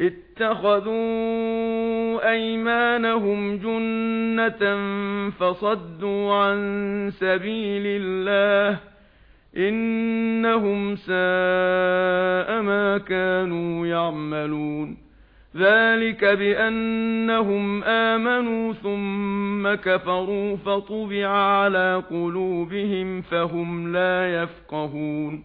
اتخذوا أيمانهم جنة فصدوا عن سبيل الله إنهم ساء ما كانوا يعملون ذلك بأنهم آمنوا ثم كفروا فطبع على قلوبهم فهم لا يفقهون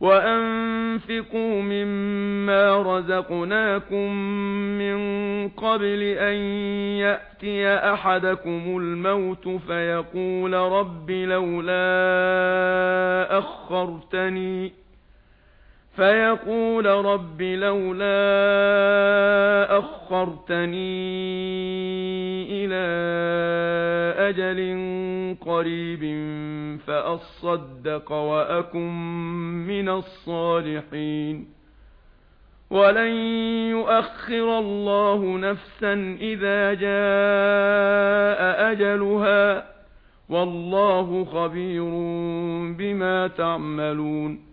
وَأَنفِقُوا مِمَّا رَزَقْنَاكُم مِّن قَبْلِ أَن يَأْتِيَ أَحَدَكُمُ الْمَوْتُ فَيَقُولَ رَبِّ لَوْلَا أَخَّرْتَنِي فَيَقُولُ رَبِّ لَوْلَا أَخَّرْتَنِي إِلَى أَجَلٍ قَرِيبٍ فَأَصَّدَّقَ وَأَكُن مِّنَ الصَّالِحِينَ وَلَن يُؤَخِّرَ اللَّهُ نَفْسًا إِذَا جَاءَ أَجَلُهَا وَاللَّهُ خَبِيرٌ بِمَا تَعْمَلُونَ